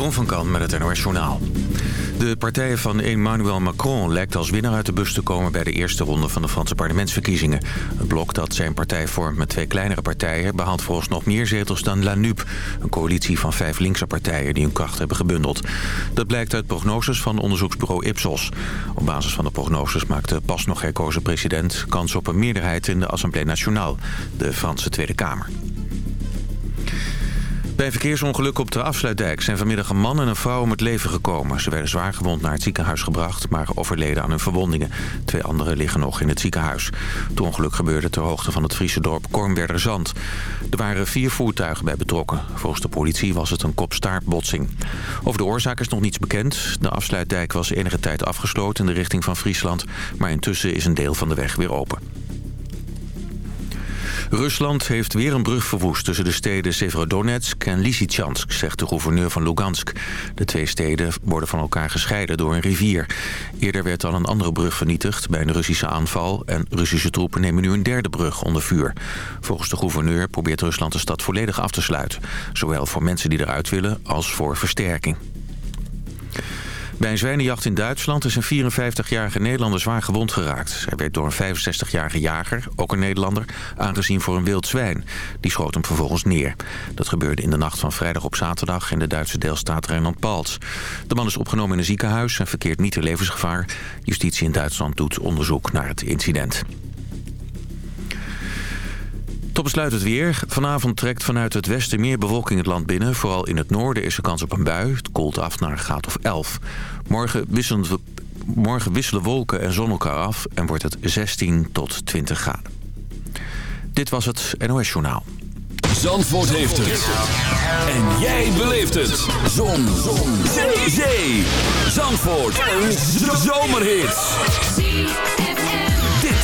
Jeroen van Kan met het NOS. De partij van Emmanuel Macron lijkt als winnaar uit de bus te komen... bij de eerste ronde van de Franse parlementsverkiezingen. Het blok dat zijn partij vormt met twee kleinere partijen... behaalt volgens nog meer zetels dan La NUP. Een coalitie van vijf linkse partijen die hun kracht hebben gebundeld. Dat blijkt uit prognoses van onderzoeksbureau Ipsos. Op basis van de prognoses maakt de pas nog herkozen president... kans op een meerderheid in de Assemblée Nationale, de Franse Tweede Kamer. Bij een verkeersongeluk op de Afsluitdijk zijn vanmiddag een man en een vrouw om het leven gekomen. Ze werden zwaar gewond naar het ziekenhuis gebracht, maar overleden aan hun verwondingen. Twee anderen liggen nog in het ziekenhuis. Het ongeluk gebeurde ter hoogte van het Friese dorp Kornwerderzand. Er waren vier voertuigen bij betrokken. Volgens de politie was het een kopstaartbotsing. Over de oorzaak is nog niets bekend. De Afsluitdijk was enige tijd afgesloten in de richting van Friesland, maar intussen is een deel van de weg weer open. Rusland heeft weer een brug verwoest tussen de steden Severodonetsk en Lysychansk, zegt de gouverneur van Lugansk. De twee steden worden van elkaar gescheiden door een rivier. Eerder werd al een andere brug vernietigd bij een Russische aanval en Russische troepen nemen nu een derde brug onder vuur. Volgens de gouverneur probeert Rusland de stad volledig af te sluiten. Zowel voor mensen die eruit willen als voor versterking. Bij een zwijnenjacht in Duitsland is een 54-jarige Nederlander zwaar gewond geraakt. Hij werd door een 65-jarige jager, ook een Nederlander, aangezien voor een wild zwijn. Die schoot hem vervolgens neer. Dat gebeurde in de nacht van vrijdag op zaterdag in de Duitse deelstaat Rijnland-Palts. De man is opgenomen in een ziekenhuis en verkeert niet in levensgevaar. Justitie in Duitsland doet onderzoek naar het incident. Tot besluit het weer. Vanavond trekt vanuit het westen meer bewolking het land binnen. Vooral in het noorden is er kans op een bui. Het koelt af naar een graad of 11. Morgen wisselen, morgen wisselen wolken en zon elkaar af en wordt het 16 tot 20 graden. Dit was het NOS Journaal. Zandvoort heeft het. En jij beleeft het. Zon. zon. Zee. Zee. Zandvoort. Een zomerhit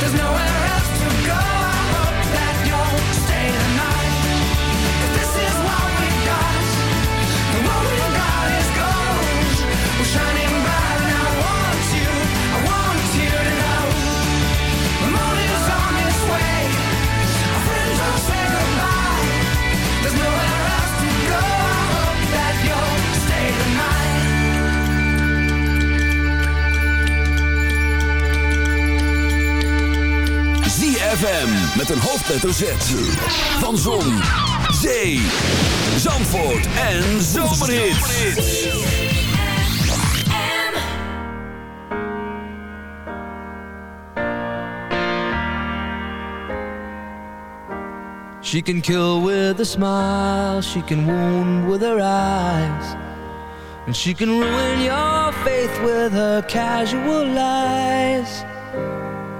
There's no way hoofdletter Z. Van Zon, Zee, Zandvoort en Zomerhits. She can kill with a smile, she can wound with her eyes. And she can ruin your faith with her casual lies.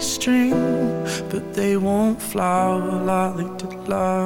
String, but they won't flower like they did last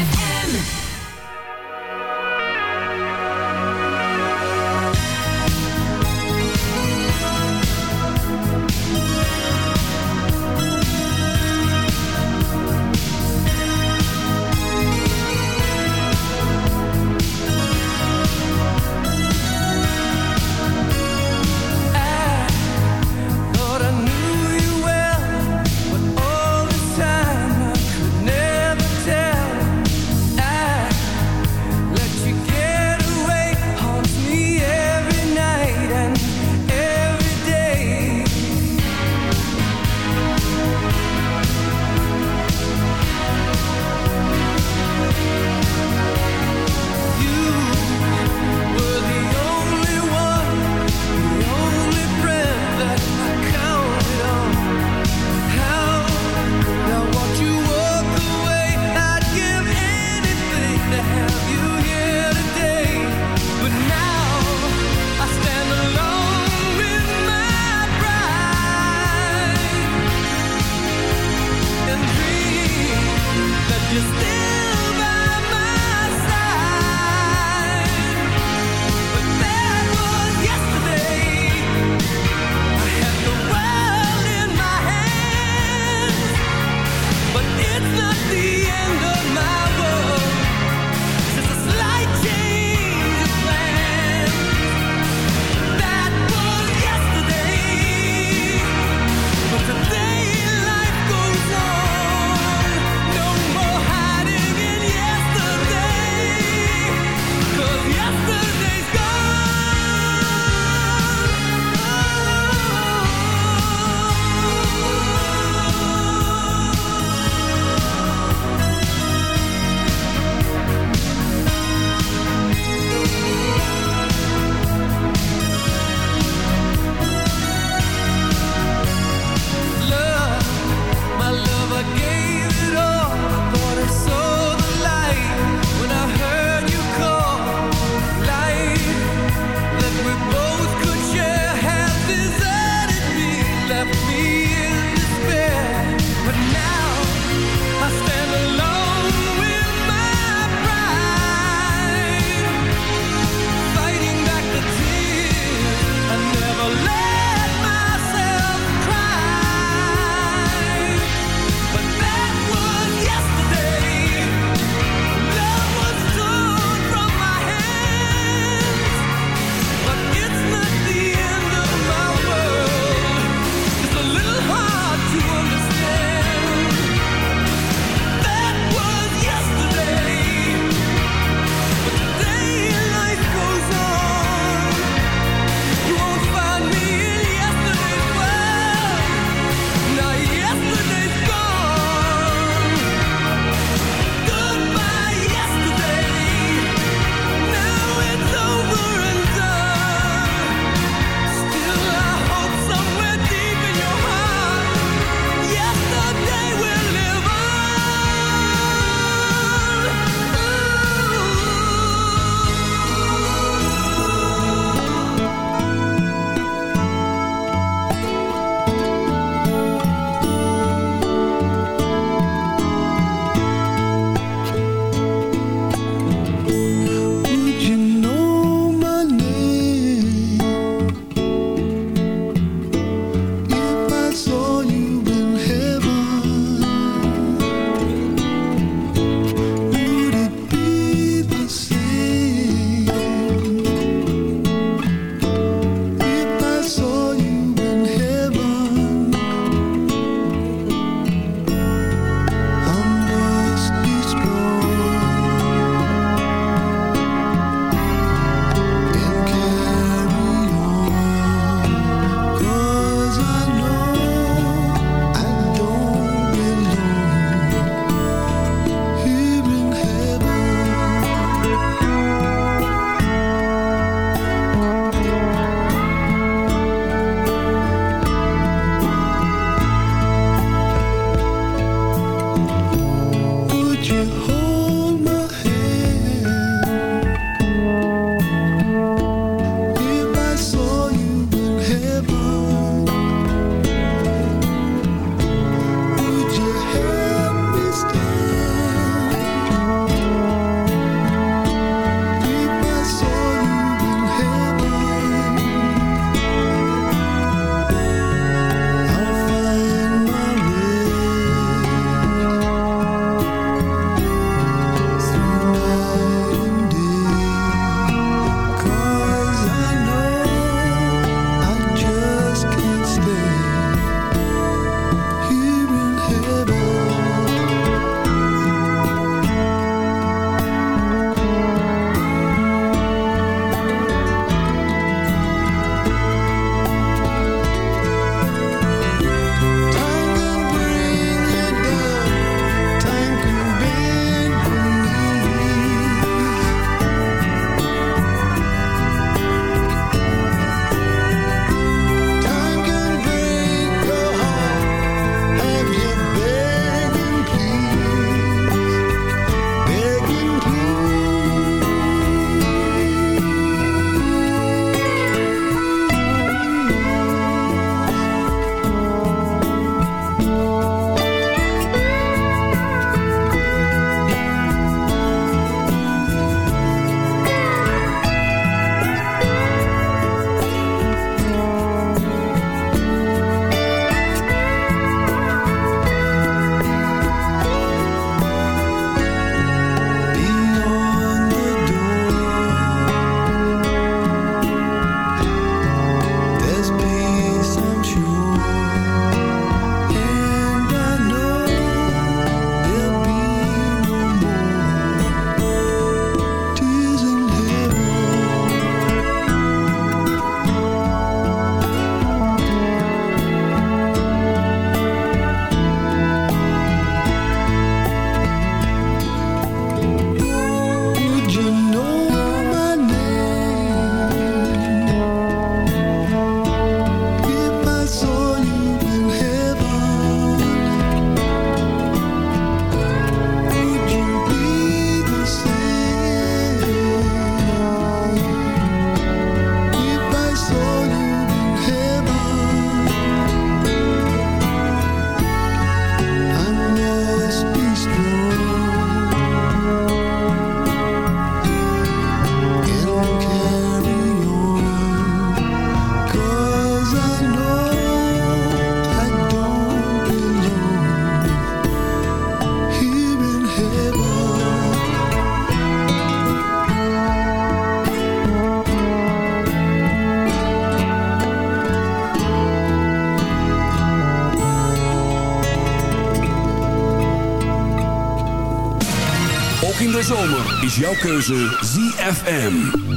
jouw keuze ZFM.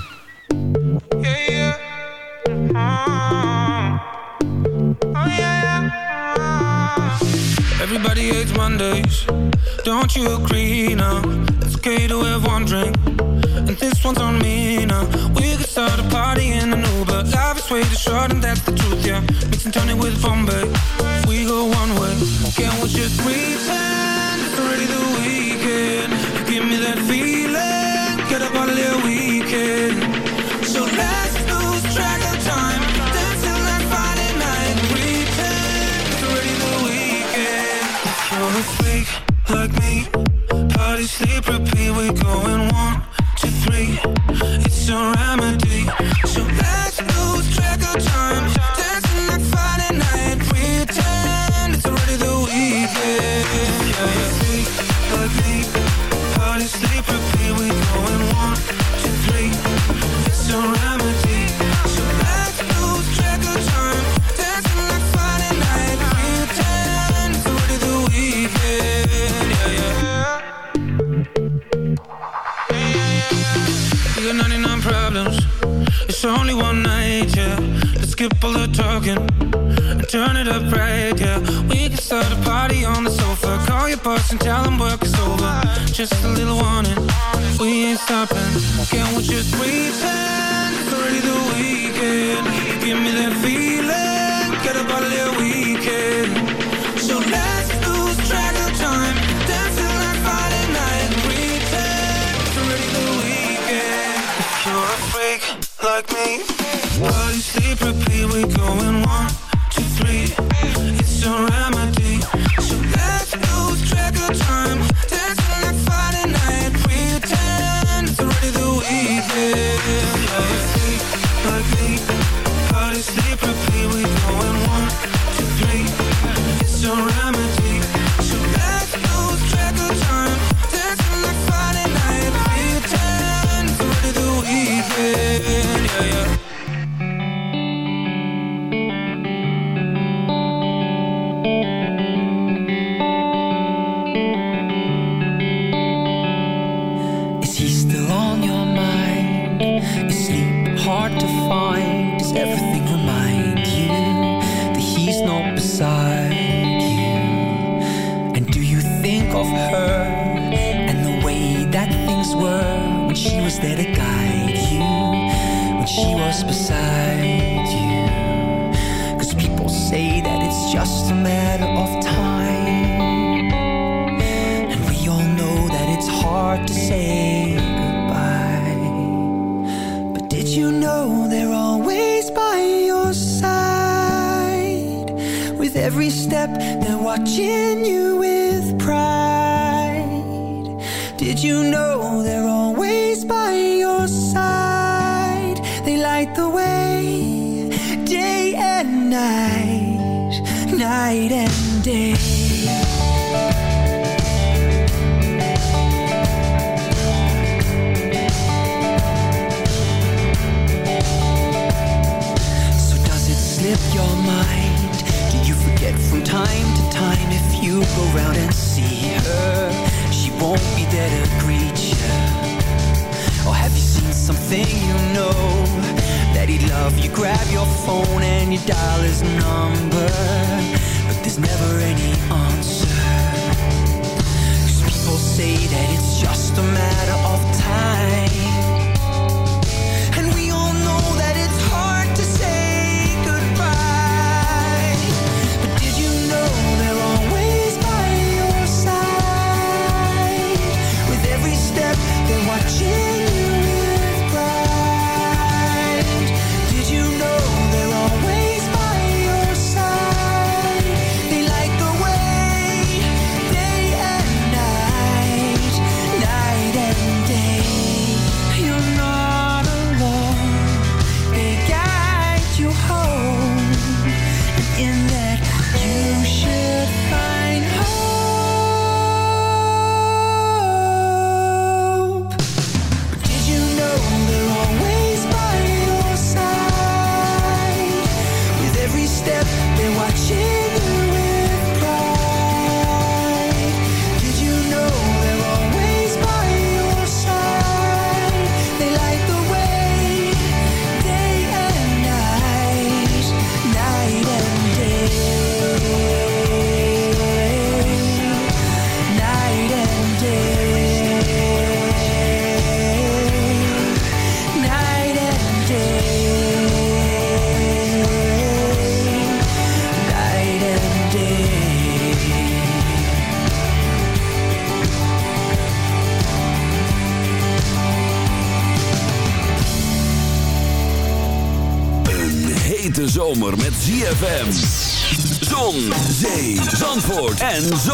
we're going one, two, three. It's a remedy. So let's lose track of time. kiss and tell them work is over. Just a little warning, we ain't stopping. Can we just pretend it's already the weekend. Give me that feeling, get a out of weekend. So let's lose track of time. Dancing like Friday night. Pretend it's already the weekend. If you're a freak like me Body sleep, repeat, we going one just beside And zo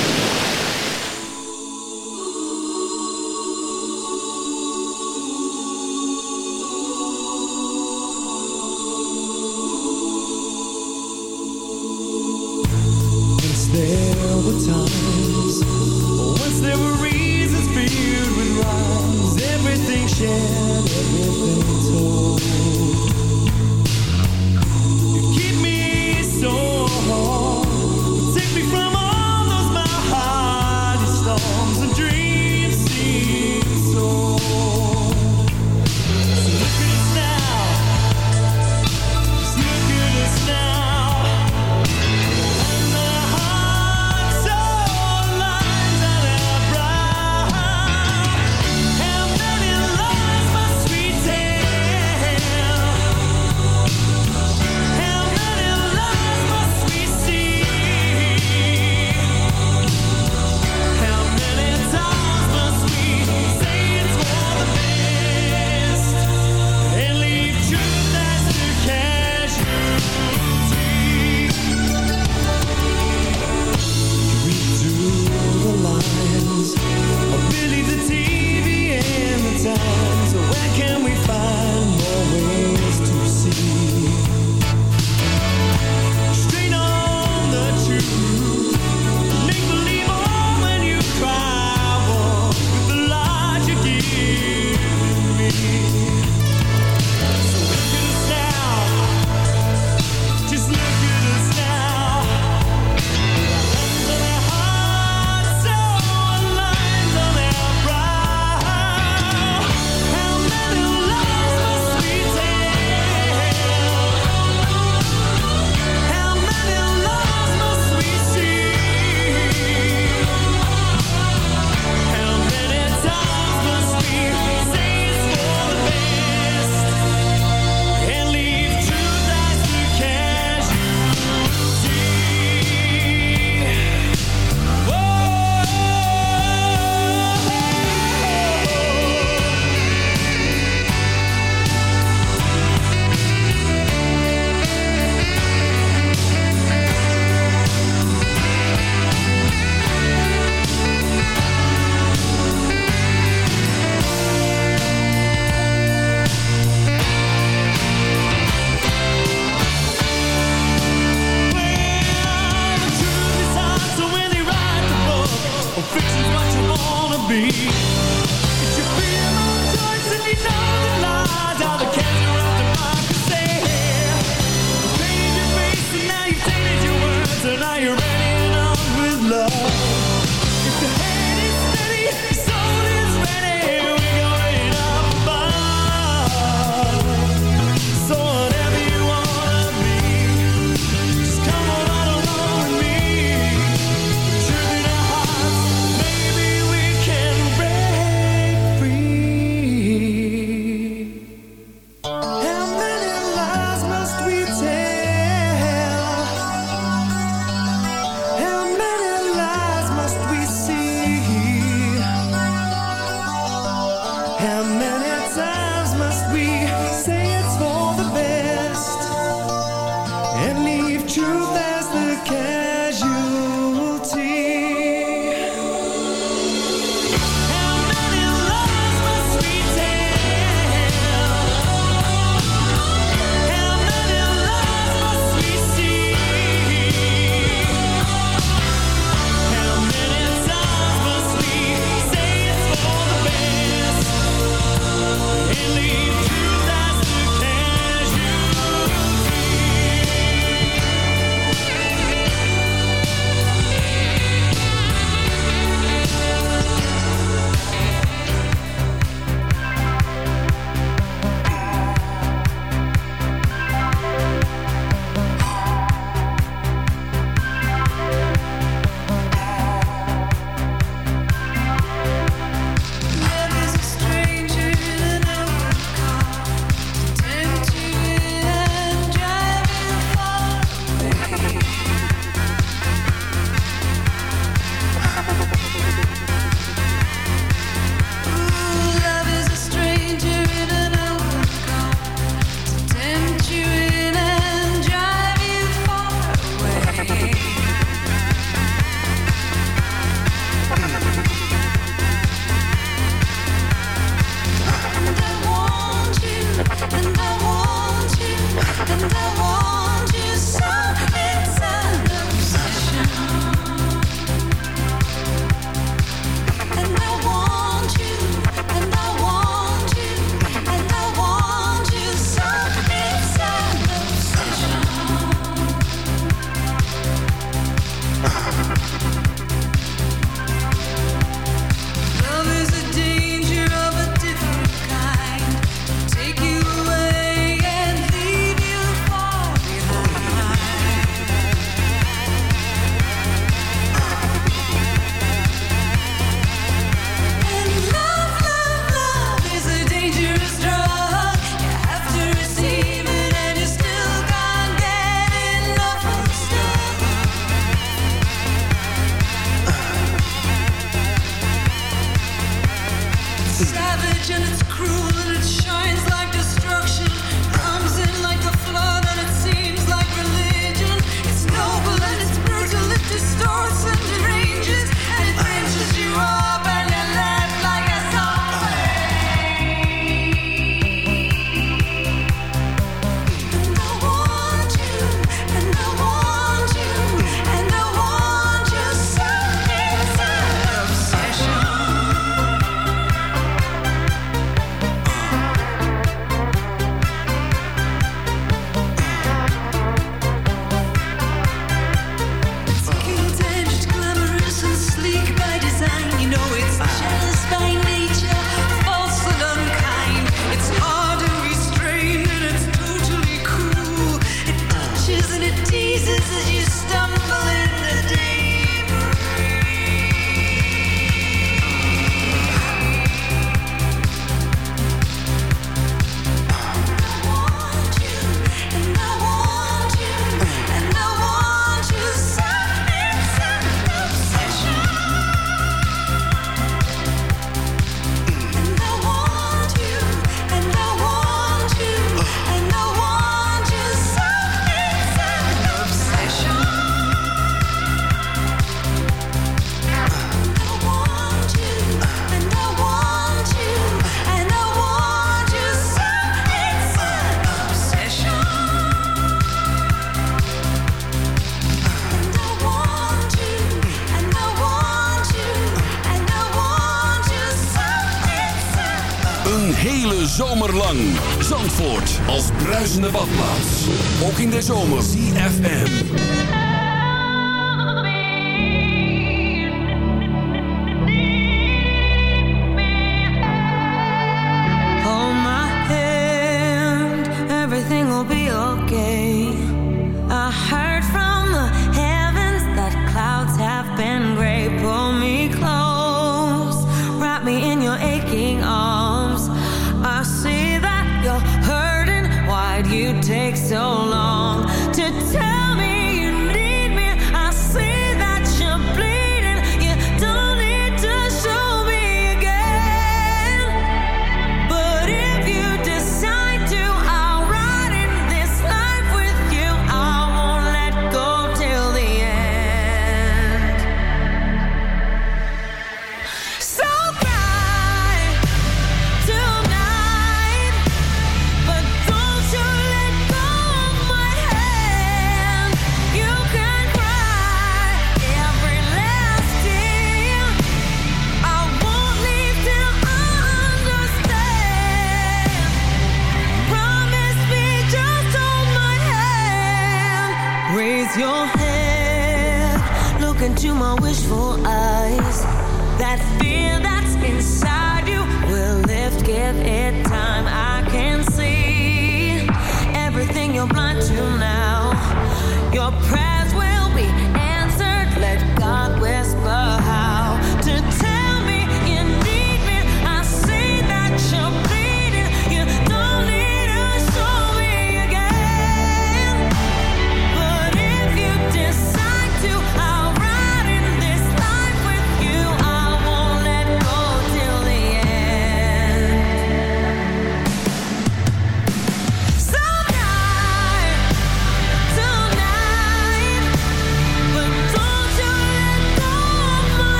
In de zomer.